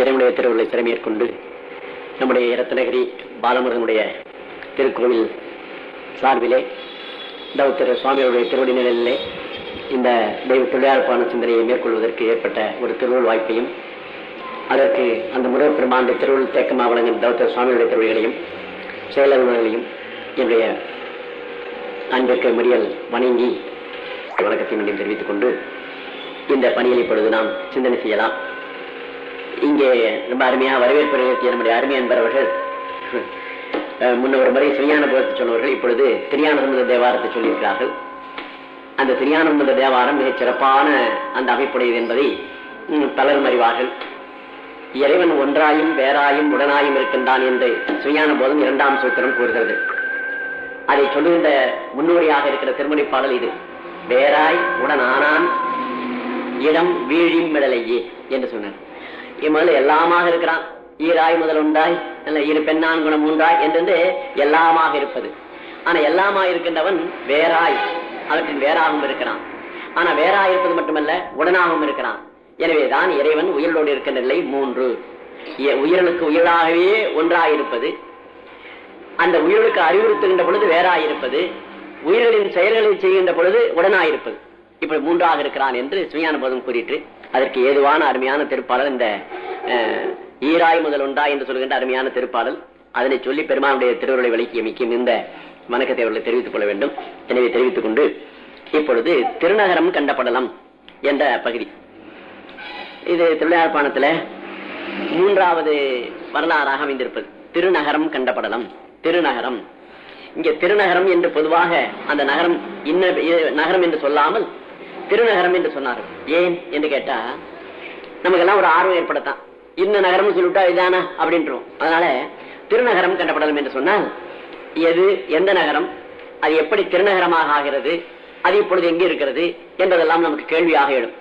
இறைவனுடைய திருவுகளை திறமையேற்கொண்டு நம்முடைய ரத்னகிரி பாலமுருகனுடைய திருக்கோவில் சார்பிலே தௌத்திர சுவாமியுடைய திருவடி நிலையிலே இந்த தெய்வ தொழிலாளர்பான சிந்தனையை மேற்கொள்வதற்கு ஏற்பட்ட ஒரு திருவுள் வாய்ப்பையும் அதற்கு அந்த முருகப் பெருமாண்டு திருவுள் தேக்கமாக வழங்கும் தௌத்திர சுவாமியுடைய திருவடிகளையும் செயலர்களையும் என்னுடைய அன்பிற்கு முறியல் வணங்கி வணக்கத்தை மீண்டும் தெரிவித்துக் கொண்டு இந்த பணியில் இப்பொழுது நாம் சிந்தனை செய்யலாம். இங்கே ரொம்ப அருமையா வரவேற்பு நிகழ்த்திய நம்முடைய அருமை என்பவர்கள் முன்ன ஒரு முறை சிறியான போகத்தை சொன்னவர்கள் இப்பொழுது திரியானந்த தேவாரத்தை சொல்லியிருக்கிறார்கள். அந்த திரியானந்த தேவாரம் மிகச் சிறப்பான அந்த அமைப்புடையது என்பதை பலரும் அறிவார்கள். இறைவன் ஒன்றாயும் வேறாயும் உடனாயும் இருக்கின்றான் என்று சுயான போதும் இரண்டாம் சூத்திரம் கூறுகிறது. அதை சொல்லுகின்ற முன்னோடியாக இருக்கிற திருமணி பாடல் இது. வேறாய் உடனானான் இடம் வீழிமிடலையே என்று சொன்னார். இம்முதல் எல்லாமாக இருக்கிறான். ஈராய் முதல் உண்டாய் இரு பெண்ணான் குணம் மூன்றாய் என்று எல்லாமாக இருப்பது. ஆனா எல்லாமாக இருக்கின்றவன் வேறாய் அவற்றின் வேறாகவும் இருக்கிறான். ஆனா வேறாய் இருப்பது மட்டுமல்ல உடனாகவும் இருக்கிறான். எனவேதான் இறைவன் உயிரோடு இருக்கின்ற நிலை மூன்று. உயிரனுக்கு உயிராகவே ஒன்றாயிருப்பது. அந்த உயிர்களுக்கு அறிவுறுத்துகின்ற பொழுது வேறாயிருப்பது. உயிர்களின் செயல்களை செய்கின்ற பொழுது உடனாயிருப்பது. இப்படி மூன்றாக இருக்கிறான் என்று சுயான போதும் கூறிட்டு அதற்கு ஏதுவான அருமையான திருப்பாடல் இந்த ஈராய் முதல் உண்டா என்று சொல்கின்ற அருமையான திருப்பாடல். அதனை சொல்லி பெருமானுடைய திருவுருளை விலைக்கு மிக்க இந்த வணக்கத்தை அவர்களை தெரிவித்துக் கொள்ள வேண்டும். எனவே தெரிவித்துக் கொண்டு இப்பொழுது திருநகரம் கண்டப்படலம் என்ற பகுதி. இது திருவிழாப்பாணத்துல மூன்றாவது வரலாறாக அமைந்திருப்பது. திருநகரம் கண்டப்படலாம். திருநகரம். இங்க திருநகரம் என்று பொதுவாக அந்த நகரம் இன்ன நகரம் என்று சொல்லாமல் திருநகரம் என்று சொன்னார்கள் ஏன் என்று கேட்டா நமக்கெல்லாம் ஒரு ஆர்வம் ஏற்படத்தான். இந்த நகரம் சொல்லிவிட்டா இதுதானா அப்படின்றோம். அதனால திருநகரம் கண்டப்படலம் என்று சொன்னால் எது எந்த நகரம் அது எப்படி திருநகரமாக ஆகிறது அது இப்பொழுது எங்கே இருக்கிறது என்பதெல்லாம் நமக்கு கேள்வியாக எழும்.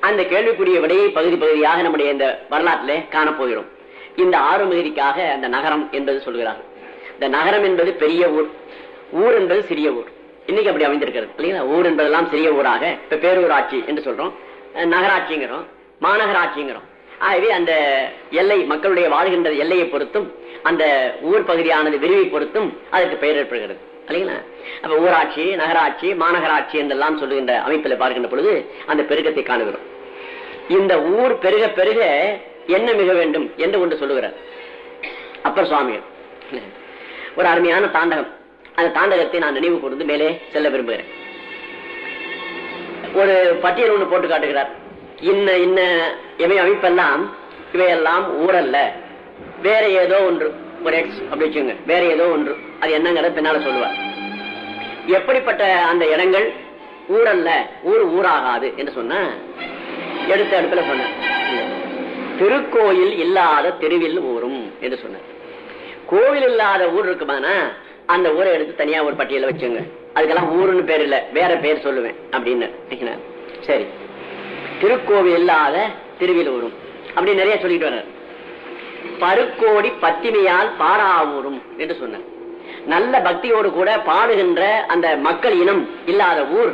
அந்த கேள்விக்குரிய விடையை பகுதி பகுதியாக நம்முடைய இந்த வரலாற்றிலே காணப்போகிறோம். இந்த ஆறு மிகுதிக்காக அந்த நகரம் என்பது சொல்கிறார்கள். இந்த நகரம் என்பது பெரிய ஊர். ஊர் என்பது சிறிய ஊர். இன்னைக்கு அப்படி அமைந்திருக்கிறது. இல்லைங்களா? ஊர் என்பதெல்லாம் சிறிய ஊராக இப்ப பேரூராட்சி என்று சொல்றோம். நகராட்சிங்கிறோம் மாநகராட்சிங்கிறோம். ஆகவே அந்த எல்லை மக்களுடைய வாழ்கின்ற எல்லையை பொறுத்தும் அந்த ஊர் பகுதியானது விரிவை பொறுத்தும் அதற்கு பெயர் ஏற்படுகிறது. இல்லைங்களா? அப்ப ஊராட்சி நகராட்சி மாநகராட்சி என்றெல்லாம் சொல்லுகின்ற அமைப்பில் பார்க்கின்ற பொழுது அந்த பெருக்கத்தை காணுகிறோம். இந்த ஊர் பெருக பெருக என்ன மிக வேண்டும் என்று ஒன்று சொல்லுகிறார். அப்பர் சுவாமிகள். ஒரு அருமையான தாண்டகம். அந்த தாண்டகத்தை நான் நினைவு கூர்ந்து மேலே செல்ல விரும்புகிறேன். ஒரு பட்டியல் ஒன்று போட்டு காட்டுகிறார். இன்ன இன்ன இவை அமைப்பெல்லாம் இவையெல்லாம் ஊரல்ல. வேற ஏதோ ஒன்று. ஒரு எக்ஸ் அப்படி வச்சுங்க வேற ஏதோ ஒன்று. அது என்னங்கிறத பின்னால சொல்லுவார். எப்படிப்பட்ட அந்த இடங்கள்? ஊரல்ல. ஊர் ஊராகாது என்று சொன்ன எடுத்த இடத்துல சொன்ன. திருக்கோயில் இல்லாத தெருவில் ஊரும் என்று சொன்ன. கோவில் இல்லாத ஊர் இருக்குமானா? அந்த ஊரை எடுத்து தனியா ஒரு பட்டியல வச்சுங்க. அதுக்கெல்லாம் ஊருன்னு பேர் இல்ல வேற பேர் சொல்லுவேன் அப்படின்னு சரி. திருக்கோவில் இல்லாத திருவிலூரும். அப்படி நிறைய சொல்லிட்டு வர்றாரு. பருக்கோடி பத்திமையால் பாராவூரும் என்று சொன்னார். நல்ல பக்தியோடு கூட பாடுகின்ற அந்த மக்கள் இனம் இல்லாத ஊர்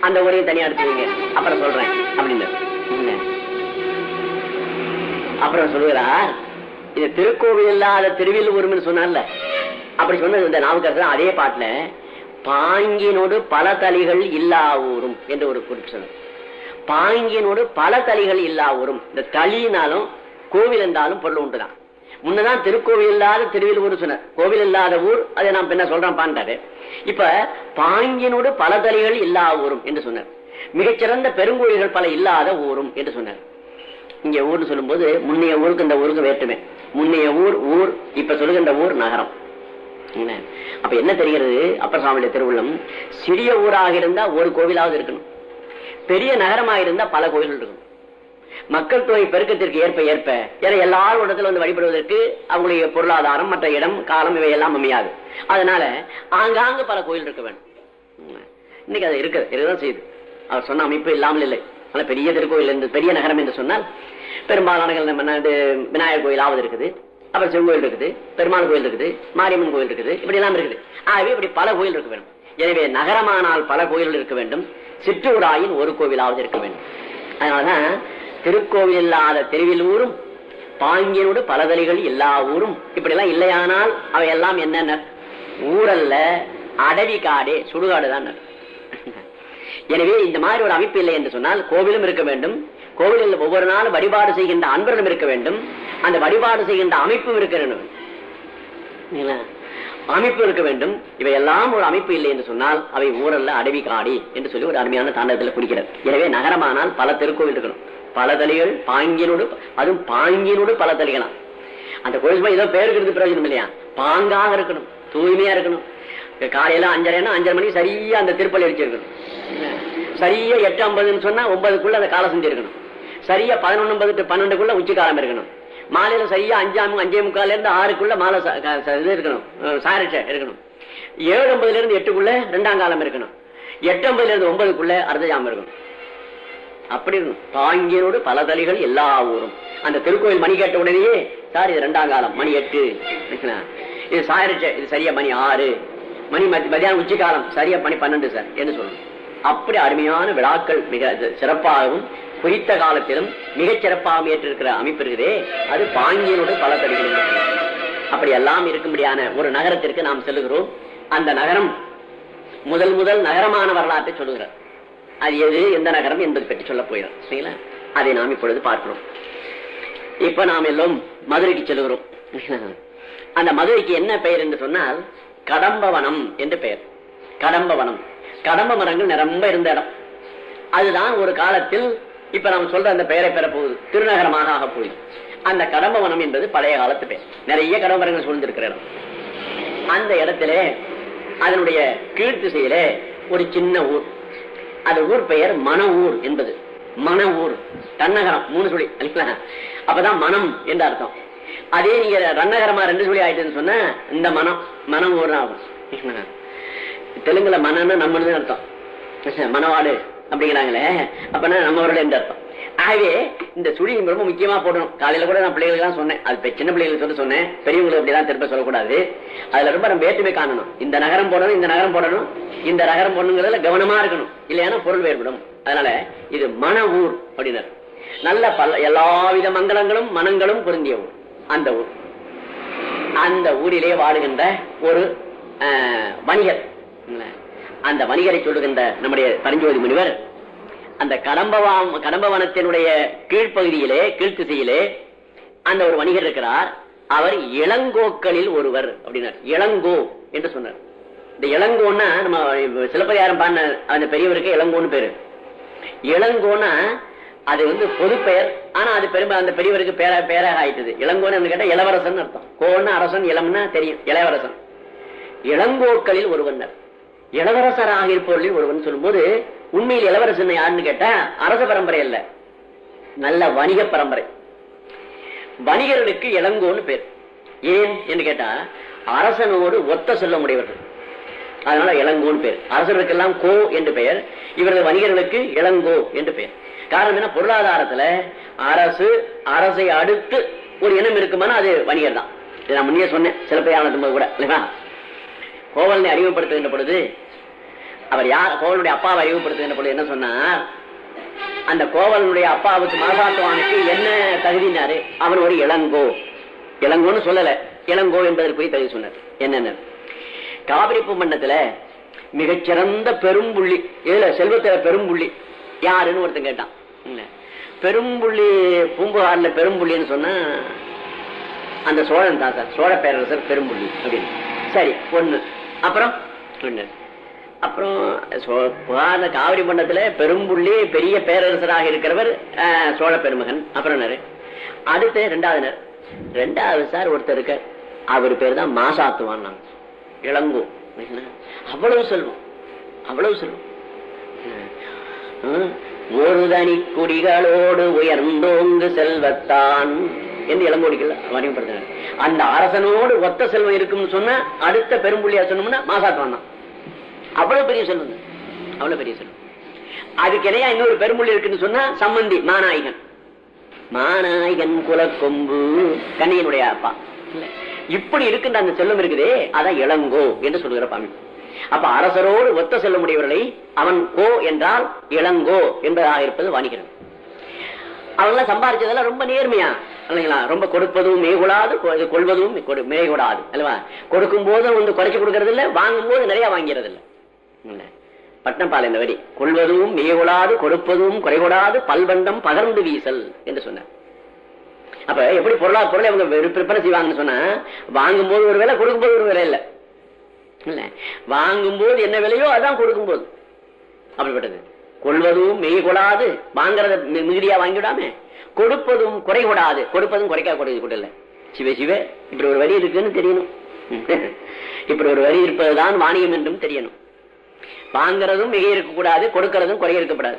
அந்த ஊரையும் தனியா எடுத்துவீங்க அப்புறம் சொல்றேன் அப்படின்னு. அப்புறம் சொல்லுகிறார் இது திருக்கோவில் இல்லாத திருவில்லூர்னு சொன்னார்ல. அப்படி சொன்னது இந்த நாவுக்கரசர் அதே பாட்டுல பாங்கினோடு பல தலிகள் இல்லா ஊரும் என்று ஒரு குறிப்பு பாங்கினோடு பல தலிகள் இல்லா ஊரும் இந்த தளினாலும் கோவில் இருந்தாலும் பொருள் உண்டுதான். முன்னதான் திருக்கோவில் இல்லாத திருவில்லூர் சொன்னார். கோவில் இல்லாத ஊர் அதை நான் பின்ன சொல்றேன் பாண்டாரு. இப்ப பாங்கினோடு பல தலைகள் இல்லா ஊரும் என்று சொன்னார். மிகச்சிறந்த பெருங்கோயில்கள் பல இல்லாத ஊரும் என்று சொன்னார். இங்க ஊர்னு சொல்லும்போது முன்னைய ஊருக்கு இந்த ஊருக்கு வேற்றுமை. முன்னைய ஊர் ஊர் இப்ப சொல்லுகின்ற ஊர் நகரம். அப்ப என்ன தெரிகிறது? அப்பசாமியுடைய திருவுள்ளம் சிறிய ஊராக இருந்தா ஒரு கோவிலாவது இருக்கணும். பெரிய நகரமாக இருந்தா பல கோயில்கள் இருக்கணும். மக்கள் தொகை பெருக்கத்திற்கு ஏற்ப ஏற்ப ஏன்னா எல்லாரும் இடத்துல வந்து வழிபடுவதற்கு அவங்களுடைய பொருளாதாரம் மற்ற இடம் காலம் இவை எல்லாம் அமையாது. அதனால ஆங்காங்கு பல கோயில் இருக்க வேண்டும். இன்னைக்கு அது இருக்கு இதுதான் செய்யுது. அவர் சொன்ன அமைப்பு இல்லாமல் இல்லை. ஆனால் பெரிய திருக்கோயில் பெரிய நகரம் என்று சொன்னால் பெரும்பாலான விநாயகர் கோயிலாவது இருக்குது. அப்புறம் செங்கோயில் இருக்குது பெருமாள் கோயில் இருக்குது மாரியம்மன் கோயில் இருக்குது இப்படி எல்லாம் இருக்குது. ஆகவே இப்படி பல கோயில் இருக்க வேண்டும். எனவே நகரமானால் பல கோயில்கள் இருக்க வேண்டும். சிற்றூராயின் ஒரு கோவிலாவது இருக்க வேண்டும். அதனாலதான் திருக்கோவில் இல்லாத தெருவில் ஊரும் பாங்கினோடு பலதலிகள் எல்லா ஊரும். இப்படி எல்லாம் இல்லையானால் அவை எல்லாம் என்னென்ன? ஊரல்ல அடவி காடே சுடுகாடு தான் எனவே இந்த மாதிரி ஒரு அமைப்பு இல்லை என்று சொன்னால் கோவிலும் இருக்க வேண்டும். கோவிலில் ஒவ்வொரு நாளும் வழிபாடு செய்கின்ற அன்பர்களும் இருக்க வேண்டும். அந்த வழிபாடு செய்கின்ற அமைப்பும் இருக்க வேண்டும். அமைப்பு இருக்க வேண்டும். இவையெல்லாம் ஒரு அமைப்பு இல்லை என்று சொன்னால் அவை ஊரல்ல அடவி காடி என்று சொல்லி ஒரு அருமையான தாண்டத்தில் குறிக்கிறது எனவே நகரமானால் பல திருக்கோவில் இருக்கணும். பல தலைகள் பாங்கினோடு அதுவும் பாங்கினோடு பல தலைகளாம். அந்த கோயில் ஏதோ பேருக்கு பிரயோஜனம் இல்லையா? பாங்காக இருக்கணும் தூய்மையா இருக்கணும். காலையில அஞ்சரைனா அஞ்சரை மணிக்கு சரியா அந்த திருப்பலி அடிச்சிருக்கணும். சரியா எட்டு ஐம்பதுன்னு சொன்னா ஒன்பதுக்குள்ள அந்த காலை செஞ்சிருக்கணும். சரியா பதினொன்னு பத்து பன்னெண்டுக்குள்ள உச்சிக்காலம் இருக்கணும். மாலையில சரியா அஞ்சாம் அஞ்சே முக்கால இருந்து ஆறுக்குள்ள மாலை இது இருக்கணும். சாரிச்ச இருக்கணும். ஏழு ஒன்பதுல இருந்து எட்டுக்குள்ள ரெண்டாம் காலம் இருக்கணும். எட்டு இருந்து ஒன்பதுக்குள்ள அர்த்தஜாமம் இருக்கணும். அப்படி இருக்கணும். தாங்கியனோடு பல தலைகள் எல்லா ஊரும். அந்த திருக்கோயில் மணி கேட்ட உடனேயே சார் இது ரெண்டாம் காலம். மணி எட்டு. இது சாயிருச்ச இது சரியா மணி ஆறு. மணி மத்தி- மத்தியானம் சரியா மணி பன்னெண்டு சார். என்ன சொல்லணும்? அப்படி அருமையான விழாக்கள் மிக சிறப்பாகவும் குறித்த காலத்திலும் மிகச் சிறப்பாகவும் ஏற்றிருக்கிற அமைப்பு இருக்குதே அது பாங்கியனோடு பல தலிகள் அப்படி எல்லாம் இருக்கும்படியான ஒரு நகரத்திற்கு நாம் செல்லுகிறோம். அந்த நகரம் முதல் முதல் நகரமான வரலாற்றை சொல்லுகிறார். அது எது எந்த நகரம் என்பது பற்றி சொல்ல போயிடும் சரிங்களா? அதை நாம் இப்பொழுது பார்க்கிறோம். இப்ப நாம் எல்லாம் மதுரைக்கு செல்கிறோம் அந்த மதுரைக்கு என்ன பெயர் என்று சொன்னால் கடம்பவனம் என்று பெயர். கடம்பவனம். கடம்ப மரங்கள் நிரம்ப இருந்த இடம். அதுதான் ஒரு காலத்தில் இப்ப நாம் சொல்ற அந்த பெயரை பெற போகுது திருநகரமாக ஆக போகுது. அந்த கடம்ப வனம் என்பது பழைய காலத்து பெயர். நிறைய கடம்ப மரங்கள் சூழ்ந்திருக்கிற இடம். அந்த இடத்திலே அதனுடைய கீழ்த்திசையிலே ஒரு சின்ன ஊர். அந்த ஊர் பெயர் மன ஊர் என்பது. மன ஊர் தன்னகரம். மூணு சொல்லி. அப்பதான் மனம் என்று அர்த்தம். அதே நீங்க ரன்னகரமா ரெண்டு சொல்லி ஆயிட்டுன்னு சொன்னா இந்த மனம் மனம் ஊர் ஆகும். தெலுங்குல மனம்னா நம்மளுது அர்த்தம். மனவாடு அப்படிங்கிறாங்களே அப்பனா நம்மளோட எந்த அர்த்தம். ஆகவே இந்த சுழி ரொம்ப முக்கியமா போடணும். காலையில கூட நான் பிள்ளைகளுக்கு தான் சொன்னேன். அது சின்ன பிள்ளைகளுக்கு சொல்லி சொன்னேன். பெரியவங்களுக்கு அப்படிதான் திரும்ப சொல்லக்கூடாது. அதுல ரொம்ப நம்ம வேற்றுமை காணணும். இந்த நகரம் போடணும் இந்த நகரம் போடணும். இந்த நகரம் போடணுங்கிறதுல கவனமா இருக்கணும். இல்லையானா பொருள் வேறுபடும். அதனால இது மன ஊர் அப்படின்னாரு. நல்ல பல எல்லாவித மங்களங்களும் மனங்களும் பொருந்திய ஊர். அந்த ஊர். அந்த ஊரிலே வாழுகின்ற ஒரு வணிகர். அந்த வணிகரை சொல்லுகின்ற நம்முடைய பரஞ்சோதி முனிவர் அந்த கடம்பவாம் கடம்பவனத்தினுடைய கீழ்ப்பகுதியிலே கீழ்த்திசையிலே அந்த ஒரு வணிகர் இருக்கிறார். அவர் இளங்கோக்களில் ஒருவர் அப்படின்னார். இளங்கோ என்று சொன்னார். இந்த இளங்கோன்னா நம்ம சிலப்பதிகாரம் பாடின அந்த பெரியவருக்கு இளங்கோன்னு பேரு. இளங்கோன்னா அது வந்து பொது பெயர் ஆனா அது பெருமை அந்த பெரியவருக்கு பேர பேராக ஆயிட்டது. இளங்கோன்னு கேட்டா இளவரசன் அர்த்தம். கோன்னு அரசன் இளம்னா தெரியும். இளவரசன். இளங்கோக்களில் ஒருவனர் இளவரசராக இருப்பவர்களில் ஒருவன் சொல்லும்போது உண்மையில் இளவரசன் யாருன்னு கேட்டா அரச பரம்பரை அல்ல. நல்ல வணிக பரம்பரை. வணிகர்களுக்கு இளங்கோன்னு பேர். ஏன் என்று கேட்டா அரசனோடு ஒத்த சொல்ல முடியவர்கள் அதனால இளங்கோன்னு பேர். அரசர்களுக்கெல்லாம் கோ என்று பெயர். இவரது வணிகர்களுக்கு இளங்கோ என்று பெயர். காரணம் என்ன? பொருளாதாரத்துல அரசு அரசை அடுத்து ஒரு இனம் இருக்குமானா அது வணிகர் தான் நான் முன்னே சொன்னேன். சிலப்பையானது கூட இல்லைங்களா? கோவலனை அறிமுகப்படுத்துகின்ற பொழுது அவர் யார் கோவலனுடைய அப்பாவை அறிமுகப்படுத்துகின்ற பொழுது என்ன சொன்னார்? அந்த கோவலனுடைய அப்பாவுக்கு மாசாத்துவானுக்கு என்ன தகுதினாரு? அவன் ஒரு இளங்கோ. இளங்கோன்னு சொல்லல. இளங்கோ என்பதற்கு போய் தகுதி சொன்னார். என்னென்ன? காவிரி பூமண்டத்துல மிகச்சிறந்த பெரும்புள்ளி இதுல செல்வத்தில பெரும்புள்ளி. யாருன்னு ஒருத்தன் கேட்டான். பெரும்புள்ளி பூம்புகார்ல பெரும்புள்ளின்னு சொன்னா அந்த சோழன் தான் சார் சோழ பேரரசர் பெரும்புள்ளி அப்படின்னு. சரி ஒண்ணு. அப்புறம் அப்புறம் புகார்ல காவிரி மண்டலத்துல பெரும்புள்ளி பெரிய பேரரசராக இருக்கிறவர் சோழ பெருமகன் அப்புறம்? அடுத்து ரெண்டாவது நேர். ரெண்டாவது சார் ஒருத்தர் இருக்க அவர் பேர் தான் மாசாத்துவான் இளங்கோ? அவ்வளவு செல்வம் அவ்வளவு செல்வம் ஹம். ஒரு தனி குடிகளோடு உயர்ந்தோங்கு செல்வத்தான் என்று இளங்கோடிகள் அறிமுகப்படுத்தினார் அந்த அரசனோடு ஒத்த செல்வம் இருக்கும்னு சொன்னா அடுத்த பெரும்புள்ளியா சொன்னோம்னா மாசாத்துவான் தான் அவ்வளவு பெரிய செல்வம் அவ்வளவு பெரிய செல்வம். அதுக்கு இடையா இன்னொரு பெருமொழி இருக்குன்னு சொன்னா சம்பந்தி மாநாயகன். மாநாயகன் குலக்கொம்பு கண்ணியனுடைய அப்பா. இப்படி இருக்கின்ற அந்த செல்வம் இருக்குதே அதான் இளங்கோ என்று சொல்லுகிற பாமி. அப்ப அரசரோடு ஒத்த செல்ல முடியவர்களை அவன் கோ என்றால் இளங்கோ என்பதாக இருப்பது வணிகன் அவங்க சம்பாதிச்சதெல்லாம் ரொம்ப நேர்மையா. இல்லைங்களா? ரொம்ப கொடுப்பதும் மேகூடாது கொள்வதும் கொடு- மேகூடாது. அல்லவா? கொடுக்கும் போதும் வந்து குறைச்சு கொடுக்கறது இல்லை வாங்கும் போது நிறைய வாங்கிறது இல்லை. பட்னப்பால் இந்த வரி கொள்வதும் மேகூடாது கொடுப்பதும் குறைகூடாது பல்வண்டம் பகர்ந்து வீசல் என்று சொன்னார். அப்ப எப்படி பொருளா பொருளை அவங்க விற்ப- விற்பனை செய்வாங்கன்னு சொன்னா வாங்கும் போது ஒரு விலை கொடுக்கும் போது ஒரு விலை இல்ல. இல்ல. வாங்கும் போது என்ன விலையோ அதான் கொடுக்கும் போது அப்படிப்பட்டது. கொள்வதும் மெய் கொடாது வாங்கறத மிகுதியா வாங்கிவிடாம கொடுப்பதும் குறை கூடாது கொடுப்பதும் குறைக்கா கூடாது கூட இல்ல சிவ சிவ இப்படி ஒரு வரி இருக்குன்னு தெரியணும். இப்படி ஒரு வரி இருப்பதுதான் வாணியம் என்றும் தெரியணும். வாங்குறதும் மிக இருக்கக்கூடாது கொடுக்கறதும் குறை இருக்கக்கூடாது.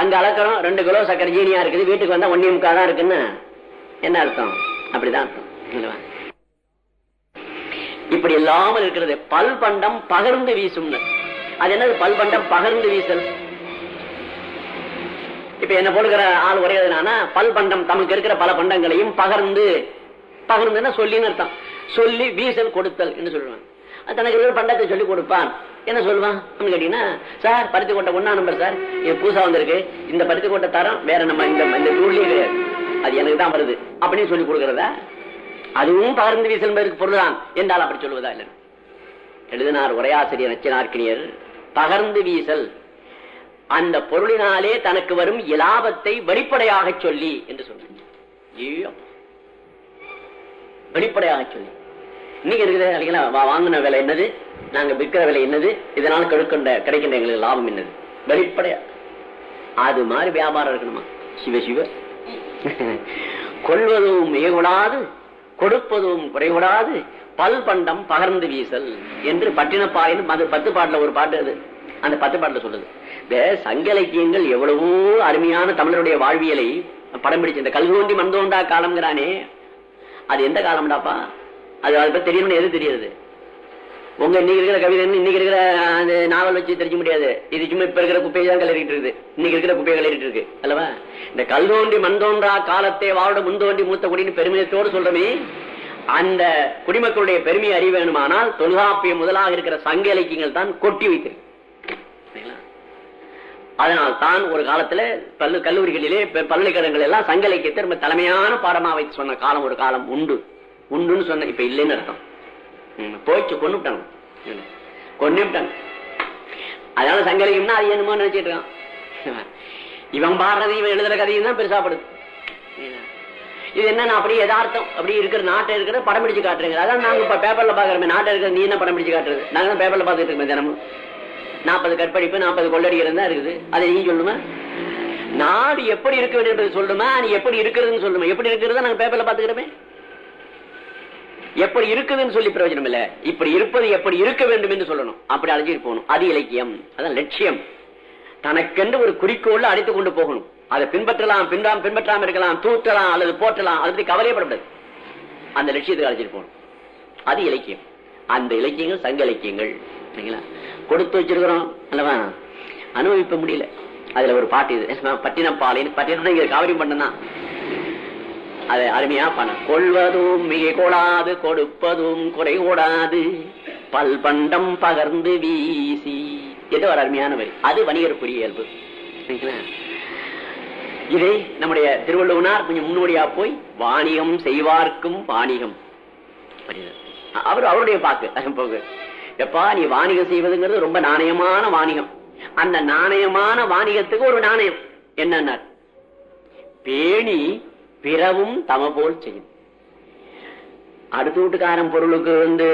அங்க அளக்கிறோம் ரெண்டு கிலோ சக்கரை ஜீனியா இருக்குது வீட்டுக்கு வந்தா ஒன்னே முக்கா தான் இருக்குன்னு. என்ன அர்த்தம்? அப்படிதான் அர்த்தம். இப்படி இல்லாமல் இருக்கிறது. பல்பண்டம் பகர்ந்து வீசும்னு. அது என்னது? பல்பண்டம் பகர்ந்து வீசல். இப்ப என்ன போடுகிற ஆள் உரையாதுனா பல் பண்டம் தமக்கு இருக்கிற பல பண்டங்களையும் பகர்ந்து பகர்ந்துன்னா சொல்லின்னு அர்த்தம். சொல்லி வீசல் கொடுத்தல் என்று சொல்லுவான் தனக்கு இருக்கிற பண்டத்தை சொல்லி கொடுப்பான். என்ன சொல்லுவான்? அப்படின்னு கேட்டீங்கன்னா சார் பருத்தி கோட்டை ஒன்னா நம்பர் சார். என் பூசா வந்திருக்கு. இந்த பருத்தி கோட்டை தரம் வேற நம்ம இந்த இந்த தூள்லயே கிடையாது. அது எனக்கு தான் வருது. அப்படின்னு சொல்லி கொடுக்கறதா? அதுவும் பகர்ந்து வீசல் பொருள்தான். என்றால் அப்படி சொல்லுவதா இல்லை எழுதினார் உரையாசிரியர் நச்சினார்கினியர் பகர்ந்து வீசல் அந்த பொருளினாலே தனக்கு வரும் இலாபத்தை வெளிப்படையாக சொல்லி என்று சொன்னார் வெளிப்படையாக சொல்லி. இன்னைக்கு இருக்கிற வாங்கின விலை என்னது? நாங்க விற்கிற விலை என்னது? இதனால் கெடுக்கின்ற கிடைக்கின்ற எங்களுக்கு லாபம் என்னது? வெளிப்படையா? அது மாதிரி வியாபாரம் இருக்கணுமா? சிவ சிவ. கொள்வதும் மிகக்கூடாது கொடுப்பதும் குறைகூடாது பல் பண்டம் பகர்ந்து வீசல் என்று பட்டினப்பாயின் அது பத்து பாட்டுல ஒரு பாட்டு அது. அந்த பத்து பாட்டுல சொல்லுது. இந்த சங்க இலக்கியங்கள் எவ்வளவோ அருமையான தமிழருடைய வாழ்வியலை படம் பிடிச்சு இந்த கல்கோண்டி மந்தோண்டா காலம்ங்கிறானே. அது எந்த காலம்டாப்பா? அது அதை பத்தி தெரியணும்னு எது தெரியுது. உங்க இன்னைக்கு இருக்கிற கவிதை இன்னைக்கு இருக்கிற அந்த நாவல் வச்சு தெரிஞ்ச முடியாது. இது சும்மா இப்ப இருக்கிற குப்பையை தான் கலரிட்டு இருக்குது. இன்னைக்கு இருக்கிற குப்பையை கலரிட்டு இருக்கு. அல்லவா? இந்த கல் தோண்டி மண் தோன்றா காலத்தை வாழ முன் தோண்டி மூத்த குடின்னு பெருமிதத்தோடு சொல்றமே அந்த குடிமக்களுடைய பெருமையை அறிவேணுமானால் தொல்காப்பியம் முதலாக இருக்கிற சங்க இலக்கியங்கள் தான் கொட்டி வைத்திருக்கு. அதனால் தான் ஒரு காலத்துல பல்லு கல்லூரிகளிலே பல்கலைக்கழகங்கள் எல்லாம் சங்க இலக்கியத்தை ரொம்ப தலைமையான பாடமா வைத்து சொன்ன காலம் ஒரு காலம் உண்டு. உண்டுன்னு சொன்ன இப்ப இல்லைன்னு அர்த்தம். போய்ச்சு கொண்டு விட்டாங்க. கொண்டு விட்டாங்க. அதனால சங்க இலக்கியம்னா அது என்னமோ நினைச்சிட்டு இருக்கான். இவன் பாடுறது இவன் எழுதுற கதையும் தான் பெருசாப்படுது இது என்ன அப்படியே யதார்த்தம் அப்படி இருக்கிற நாட்டை இருக்கிற படம் பிடிச்சு காட்டுறீங்க. அதான் நாங்க இப்ப பேப்பர்ல பாக்குறோமே நாட்டை இருக்கிற நீ என்ன படம் பிடிச்சு காட்டுறது? நாங்க தான் பேப்பர்ல பாத்துட்டு இருக்கோம் தினமும். நாற்பது கற்பழிப்பு நாற்பது கொள்ளடிகள் தான் இருக்குது. அதை நீ சொல்லுமா? நாடு எப்படி இருக்க வேண்டும் என்பது சொல்லுமா? நீ எப்படி இருக்கிறதுன்னு சொல்லுமா? எப்படி இருக்கிறதா நாங்க பேப்பர்ல பாத்துக்கிறோமே எப்படி இருக்குதுன்னு சொல்லி பிரயோஜனம் இல்ல. இப்படி இருப்பது எப்படி இருக்க வேண்டும் என்று சொல்லணும். அப்படி அழைச்சிட்டு போகணும். அது இலக்கியம். அதான் லட்சியம். தனக்கென்று ஒரு குறிக்கோள் அழைத்துக் கொண்டு போகணும். அதை பின்பற்றலாம் பின்றாம் பின்பற்றாம இருக்கலாம் தூற்றலாம் அல்லது போற்றலாம். அதை பற்றி கவலையப்படக்கூடாது அந்த லட்சியத்துக்கு அழைச்சிட்டு போகணும். அது இலக்கியம். அந்த இலக்கியங்கள் சங்க இலக்கியங்கள். சரிங்களா? கொடுத்து வச்சிருக்கிறோம். அல்லவா? அனுபவிப்ப முடியல. அதுல ஒரு பாட்டு இது. பட்டினப்பாளையம் பட்டினம் இங்க காவிரி பண்ணம் தான். அதை அருமையா பண்ண கொள்வதும் மிக கூடாது கொடுப்பதும் குறை கூடாது பல் பண்டம் பகர்ந்து வீசி. இது ஒரு அருமையான வரி. அது வணிகருக்குரிய இயல்பு. சரிங்களா? இதை நம்முடைய திருவள்ளுவனார் கொஞ்சம் முன்னோடியா போய் வாணிகம் செய்வார்க்கும் வாணிகம். அவர் அவருடைய பாக்கு. போகு எப்பா நீ வாணிகம் செய்வதுங்கிறது ரொம்ப நாணயமான வாணிகம். அந்த நாணயமான வாணிகத்துக்கு ஒரு நாணயம். என்னன்னார்? பேணி பிறவும் தம போல் செய்யும். அடுத்த வீட்டுக்காரன் பொருளுக்கு வந்து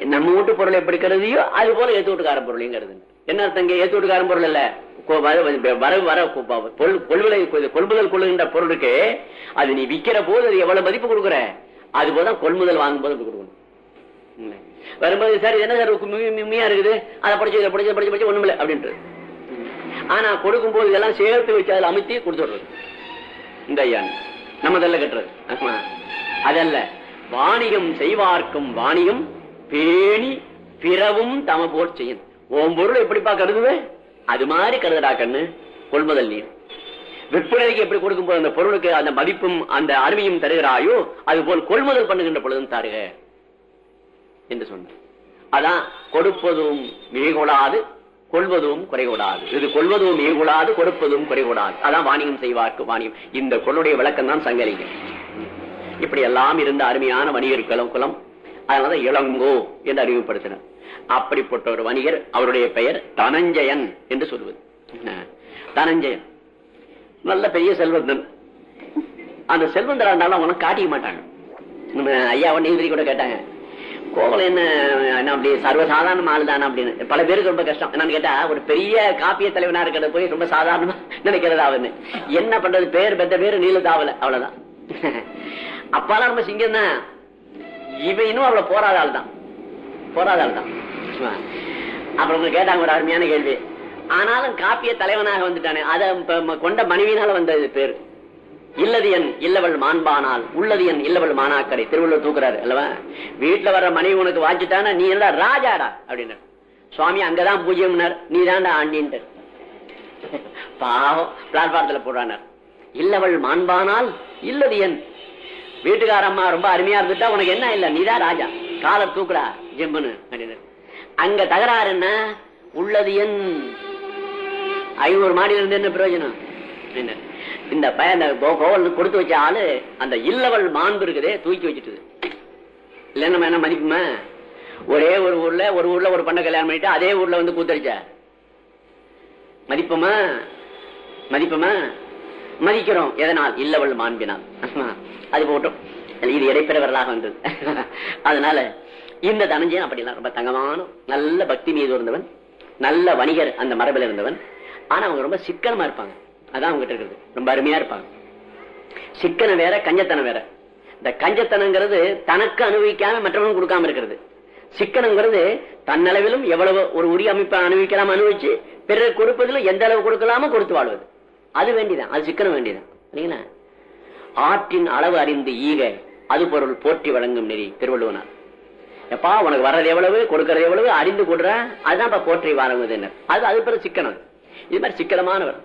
நம்ம வீட்டு பொருள் எப்படி கருதியோ அது போல ஏத்து வீட்டுக்காரன் பொருளையும் கருது என்ன அர்த்தம் இங்க? ஏத்து வீட்டுக்காரன் பொருள் இல்ல. வர- வர வர கொள்முதல் கொள்ளுகின்ற பொருளுக்கு அது நீ விக்கிற போது அது எவ்வளவு மதிப்பு கொடுக்குற? அது போதான் கொள்முதல் வாங்கும் போது கொடுக்கணும். வரும்போது சார் இது என்ன சார்? மி- இருக்குது. அதை படிச்சு இதை படிச்சு படிச்சு படிச்சு ஒண்ணுமில்ல அப்படின்றது ஆனா கொடுக்கும் போது இதெல்லாம் சேர்த்து வச்சு அதில் அமைத்தி கொடுத்துடுறது. இந்த ஐயா நம்ம கட்டுறது. அதல்ல வாணிகம் செய்வார்க்கும் வாணிகம் பேணி பிறவும் தம போர் செய்யும். உன் பொருள் எப்படிப்பா கருதுவே? அது மாதிரி கருதுடா கண்ணு. கொள்முதல் நீர். விற்பனைக்கு எப்படி கொடுக்கும் போது அந்த பொருளுக்கு அந்த மதிப்பும் அந்த அருமையும் தருகிறாயோ அது போல் கொள்முதல் பண்ணுகின்ற பொழுதும் தருக. என்று சொன்னார். அதான் கொடுப்பதும் மிகக்கூடாது கொள்வதும் குறைகூடாது. இது கொள்வதும் ஈகூடாது கொடுப்பதும் குறைகூடாது. அதான் வாணியம் செய்வார்க்கு வாணியம் இந்த கொள்ளுடைய விளக்கம் தான் சங்கரிங்க இப்படி எல்லாம் இருந்த அருமையான வணிகர் குலம் குலம் அதனாலதான் இளங்கோ என்று அறிவுப்படுத்தினர் அப்படிப்பட்ட ஒரு வணிகர் அவருடைய பெயர் தனஞ்சயன் என்று சொல்லுவது தனஞ்சயன். நல்ல பெரிய செல்வந்தன். அந்த செல்வந்தரா இருந்தாலும் அவங்க காட்டிக்க மாட்டாங்க. நம்ம ஐயாவை நீதிபதி கூட கேட்டாங்க. கோவலம் என்ன என்ன அப்படி சர்வசாதாரண ஆள் தானே அப்படின்னு. பல பேருக்கு ரொம்ப கஷ்டம். என்னன்னு கேட்டா ஒரு பெரிய காப்பிய தலைவனா இருக்கிறத போய் ரொம்ப சாதாரணமா நினைக்கிறதா அவன்னு என்ன பண்றது? பேர் பெத்த பேரு நீலதாவல அவ்வளவுதான். அப்பாலாம் ரொம்ப சிங்கம் தான் இவன் இன்னும் அவ்வளவு போராத ஆள் தான். போராத ஆள் தான். அப்புறம் கேட்டாங்க ஒரு அருமையான கேள்வி. ஆனாலும் காப்பிய தலைவனாக வந்துட்டானே. அதை கொண்ட மனைவினால வந்தது பேரு. இல்லது என் இல்லவள் மாண்பானால் உள்ளது என் இல்லவள் மானாக்கரை. திருவள்ளுவர் தூக்குறாரு அல்லவா? வீட்டுல வர்ற மனைவி உனக்கு வாஞ்சிட்டானா? நீ எல்லாம் ராஜாடா? அப்படின்னு. சுவாமி அங்கதான் பூஜ்யம்னார். நீ தான்டா ஆண்டின்ட்டு. பாவம் பிளாட்பாரத்துல போடுறானார். இல்லவள் மாண்பானால் இல்லது என். வீட்டுக்காரம்மா ரொம்ப அருமையா இருந்துட்டா உனக்கு என்ன இல்ல? நீதான் ராஜா. காலை தூக்குடா ஜெம்புன்னு அப்படின்னு. அங்க தகராறு என்ன? உள்ளது என். ஐநூறு மாடியில இருந்து என்ன பிரயோஜனம்? என்ன இந்த பையன் கொடுத்து வச்ச ஆளு அந்த இல்லவள் மாண்பு இருக்குதே தூக்கி வச்சுட்டு இல்ல நம்ம என்ன மதிப்புமா ஒரே ஒரு ஊர்ல ஒரு ஊர்ல ஒரு பண்ண கல்யாணம் பண்ணிட்டு அதே ஊர்ல வந்து கூத்தரிச்ச மதிப்பமா மதிப்பமா மதிக்கிறோம் எதனால்? இல்லவள் மாண்பினால் அது போட்டோம். இது இடைப்பெறவர்களாக வந்தது. அதனால இந்த தனஞ்சயன் அப்படிலாம் ரொம்ப தங்கமான நல்ல பக்தி மீது இருந்தவன் நல்ல வணிகர் அந்த மரபில் இருந்தவன். ஆனா அவங்க ரொம்ப சிக்கனமா இருப்பாங்க. அதான் அவங்ககிட்ட இருக்கிறது ரொம்ப அருமையா இருப்பாங்க. சிக்கனம் வேற கஞ்சத்தனம் வேற. இந்த கஞ்சத்தனங்கிறது தனக்கு அனுபவிக்காம மற்றவனும் கொடுக்காம இருக்கிறது. சிக்கனங்கிறது தன்னளவிலும் எவ்வளவு ஒரு உரிய அமைப்பை அனுபவிக்கலாம் அனுபவிச்சு பிறர் கொடுப்பதிலும் எந்த அளவு கொடுக்கலாமோ கொடுத்து வாழ்வது. அது வேண்டிதான். அது சிக்கனம் வேண்டிதான். இல்லைங்களா? ஆற்றின் அளவு அறிந்து ஈக அது பொருள் போற்றி வழங்கும் நெறி திருவள்ளுவனார். எப்பா உனக்கு வர்றது எவ்வளவு கொடுக்கறது எவ்வளவு அறிந்து கொடுற அதுதான் போற்றி வழங்குவது அது அது பிறகு சிக்கனம். இது மாதிரி சிக்கனமானவர்.